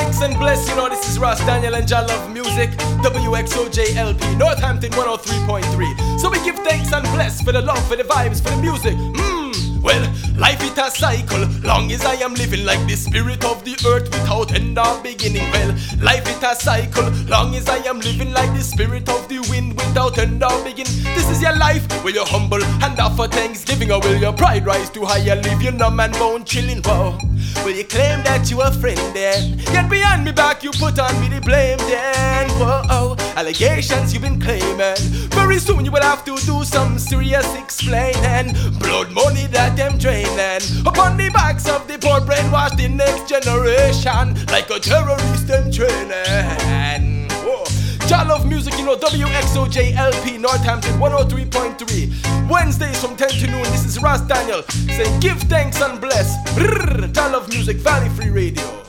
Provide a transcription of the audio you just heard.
thanks and bless. You know, this is Ras Daniel and Jah Love Music, WXOJLP, Northampton 103.3. So we give thanks and bless for the love, for the vibes, for the music. Mmm, well, life it a cycle. Long as I am living like the spirit of the earth without end or beginning. Well, life it a cycle. Long as I am living like the spirit of the wind without end or beginning. This is your life where you're humble and offer thanksgiving, or will your pride rise too high? You leave your numb and bone chilling. Whoa. Will you claim that you a friend then? Get behind me back, you put on me the blame then. Whoa, allegations you've been claiming. Very soon you will have to do some serious explaining. Blood money that them draining. Upon the backs of the poor brainwashed the next generation. Like a terrorist them training. Jah Love Music, you know, WXOJLP Northampton 103.3. Wednesdays from 10 to noon. This is Ras Daniel saying, Give thanks and bless. Brrr, Jah Love Music, Valley Free Radio.